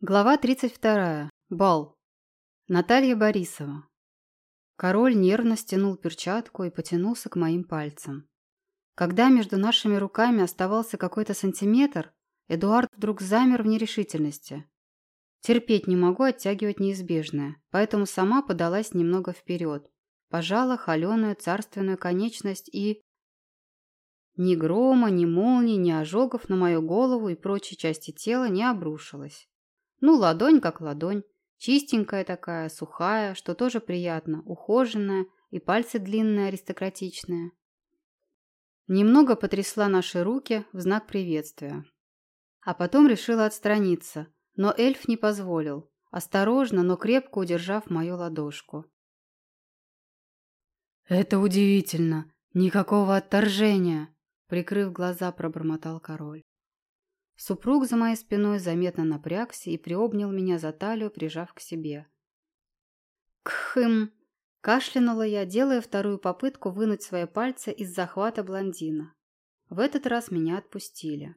Глава 32. Бал. Наталья Борисова. Король нервно стянул перчатку и потянулся к моим пальцам. Когда между нашими руками оставался какой-то сантиметр, Эдуард вдруг замер в нерешительности. Терпеть не могу оттягивать неизбежное, поэтому сама подалась немного вперед, пожала холеную царственную конечность и... Ни грома, ни молнии, ни ожогов на мою голову и прочие части тела не обрушилось. Ну, ладонь как ладонь. Чистенькая такая, сухая, что тоже приятно, ухоженная и пальцы длинные, аристократичные. Немного потрясла наши руки в знак приветствия. А потом решила отстраниться, но эльф не позволил, осторожно, но крепко удержав мою ладошку. «Это удивительно! Никакого отторжения!» Прикрыв глаза, пробормотал король. Супруг за моей спиной заметно напрягся и приобнял меня за талию, прижав к себе. «Кхым!» – кашлянула я, делая вторую попытку вынуть свои пальцы из захвата блондина. В этот раз меня отпустили.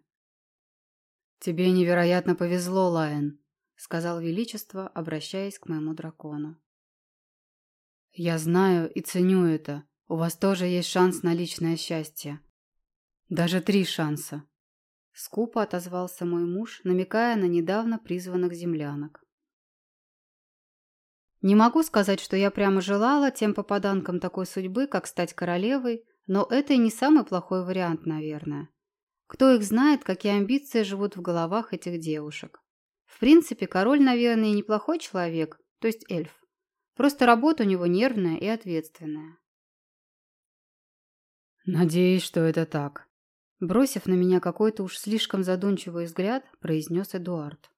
«Тебе невероятно повезло, Лайен», – сказал Величество, обращаясь к моему дракону. «Я знаю и ценю это. У вас тоже есть шанс на личное счастье. Даже три шанса. Скупо отозвался мой муж, намекая на недавно призванных землянок. Не могу сказать, что я прямо желала тем попаданкам такой судьбы, как стать королевой, но это и не самый плохой вариант, наверное. Кто их знает, какие амбиции живут в головах этих девушек. В принципе, король, наверное, неплохой человек, то есть эльф. Просто работа у него нервная и ответственная. «Надеюсь, что это так», Бросив на меня какой-то уж слишком задумчивый взгляд, произнес Эдуард.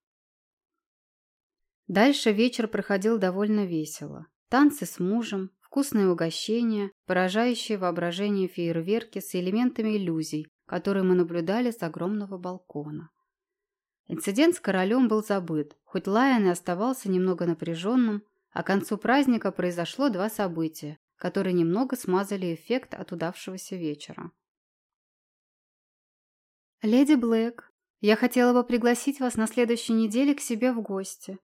Дальше вечер проходил довольно весело. Танцы с мужем, вкусные угощения, поражающие воображение фейерверки с элементами иллюзий, которые мы наблюдали с огромного балкона. Инцидент с королем был забыт, хоть Лайон и оставался немного напряженным, а к концу праздника произошло два события, которые немного смазали эффект от удавшегося вечера. «Леди Блэк, я хотела бы пригласить вас на следующей неделе к себе в гости.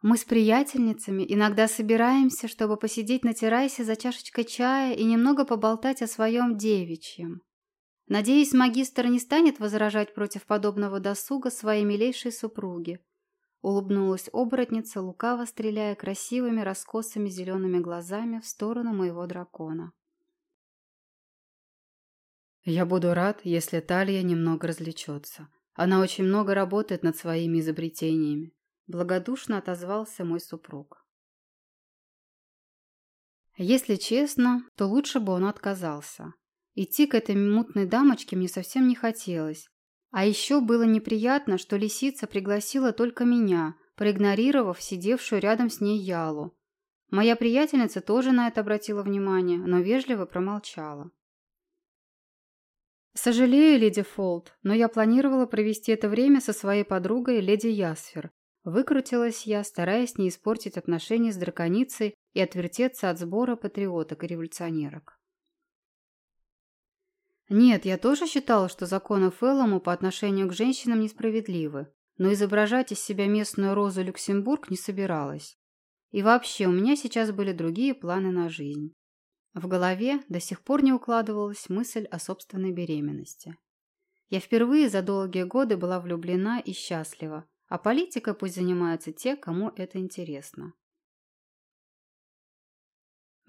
Мы с приятельницами иногда собираемся, чтобы посидеть на террасе за чашечкой чая и немного поболтать о своем девичьем. Надеюсь, магистр не станет возражать против подобного досуга своей милейшей супруги». Улыбнулась оборотница, лукаво стреляя красивыми раскосыми зелеными глазами в сторону моего дракона. Я буду рад, если Талия немного развлечется. Она очень много работает над своими изобретениями. Благодушно отозвался мой супруг. Если честно, то лучше бы он отказался. Идти к этой мутной дамочке мне совсем не хотелось. А еще было неприятно, что лисица пригласила только меня, проигнорировав сидевшую рядом с ней Ялу. Моя приятельница тоже на это обратила внимание, но вежливо промолчала. «Сожалею, леди Фолд, но я планировала провести это время со своей подругой, леди Ясфер. Выкрутилась я, стараясь не испортить отношения с драконицей и отвертеться от сбора патриоток и революционерок. Нет, я тоже считала, что законы Феллому по отношению к женщинам несправедливы, но изображать из себя местную Розу Люксембург не собиралась. И вообще, у меня сейчас были другие планы на жизнь. В голове до сих пор не укладывалась мысль о собственной беременности. Я впервые за долгие годы была влюблена и счастлива, а политикой пусть занимаются те, кому это интересно.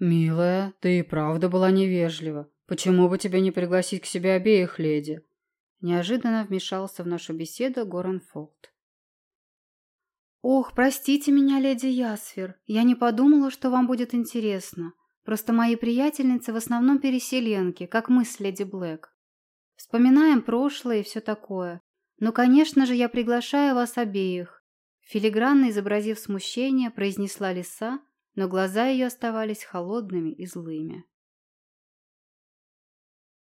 «Милая, ты и правда была невежлива. Почему бы тебе не пригласить к себе обеих леди?» Неожиданно вмешался в нашу беседу Горан Фолт. «Ох, простите меня, леди Ясфер, я не подумала, что вам будет интересно. Просто мои приятельницы в основном переселенки, как мы с леди Блэк. Вспоминаем прошлое и все такое. Но, конечно же, я приглашаю вас обеих. Филигранно изобразив смущение, произнесла лиса, но глаза ее оставались холодными и злыми.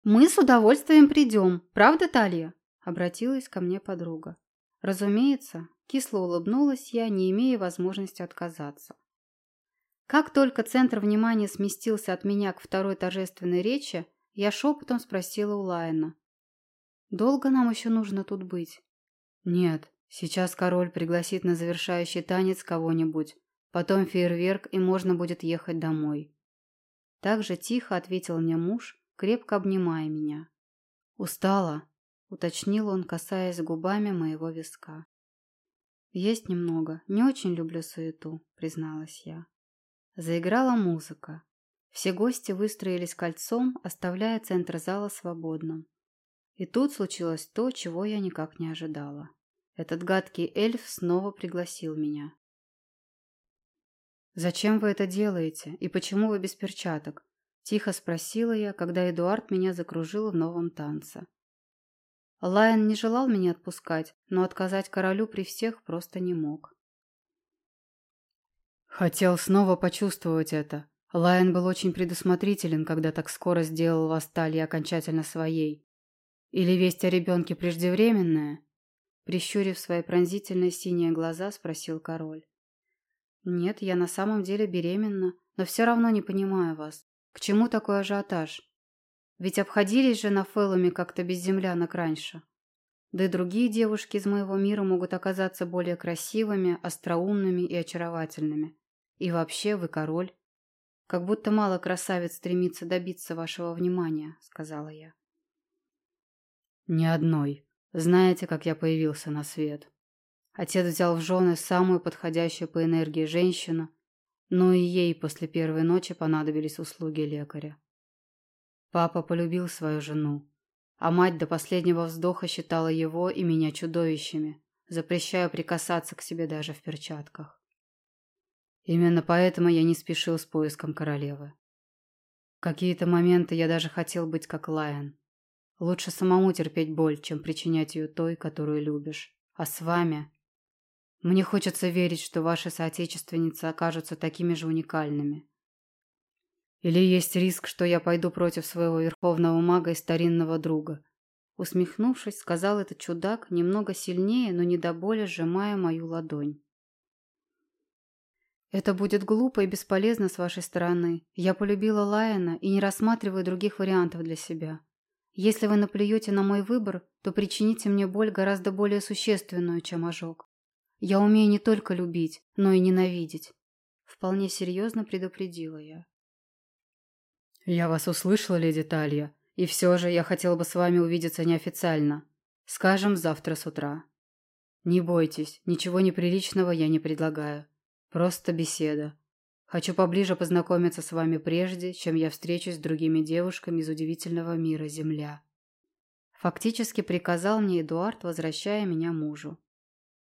«Мы с удовольствием придем, правда, Талия?» – обратилась ко мне подруга. Разумеется, кисло улыбнулась я, не имея возможности отказаться. Как только центр внимания сместился от меня к второй торжественной речи, я шепотом спросила у Лайна. «Долго нам еще нужно тут быть?» «Нет, Сейчас король пригласит на завершающий танец кого-нибудь, потом фейерверк, и можно будет ехать домой. Так же тихо ответил мне муж, крепко обнимая меня. «Устала?» — уточнил он, касаясь губами моего виска. «Есть немного. Не очень люблю суету», — призналась я. Заиграла музыка. Все гости выстроились кольцом, оставляя центр зала свободным. И тут случилось то, чего я никак не ожидала. Этот гадкий эльф снова пригласил меня. «Зачем вы это делаете? И почему вы без перчаток?» Тихо спросила я, когда Эдуард меня закружил в новом танце. Лайон не желал меня отпускать, но отказать королю при всех просто не мог. Хотел снова почувствовать это. Лайон был очень предусмотрителен, когда так скоро сделал вас Тали окончательно своей. Или весть о ребенке преждевременная? Прищурив свои пронзительные синие глаза, спросил король. «Нет, я на самом деле беременна, но все равно не понимаю вас. К чему такой ажиотаж? Ведь обходились же на Фэллуме как-то без землянок раньше. Да и другие девушки из моего мира могут оказаться более красивыми, остроумными и очаровательными. И вообще вы король. Как будто мало красавиц стремится добиться вашего внимания, сказала я. Ни одной. Знаете, как я появился на свет? Отец взял в жены самую подходящую по энергии женщину, но и ей после первой ночи понадобились услуги лекаря. Папа полюбил свою жену, а мать до последнего вздоха считала его и меня чудовищами, запрещая прикасаться к себе даже в перчатках. Именно поэтому я не спешил с поиском королевы. В какие-то моменты я даже хотел быть как Лайон. Лучше самому терпеть боль, чем причинять ее той, которую любишь. А с вами... Мне хочется верить, что ваши соотечественницы окажутся такими же уникальными, или есть риск, что я пойду против своего верховного мага и старинного друга?» Усмехнувшись, сказал этот чудак, немного сильнее, но не до боли сжимая мою ладонь. «Это будет глупо и бесполезно с вашей стороны. Я полюбила Лайена и не рассматриваю других вариантов для себя. Если вы наплюете на мой выбор, то причините мне боль гораздо более существенную, чем ожог. Я умею не только любить, но и ненавидеть». Вполне серьезно предупредила я. «Я вас услышала, леди Талья, и все же я хотел бы с вами увидеться неофициально. Скажем, завтра с утра. Не бойтесь, ничего неприличного я не предлагаю. Просто беседа. Хочу поближе познакомиться с вами прежде, чем я встречусь с другими девушками из удивительного мира Земля». Фактически приказал мне Эдуард, возвращая меня мужу.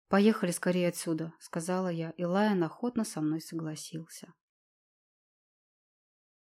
«Поехали скорее отсюда», — сказала я, и Лайон охотно со мной согласился.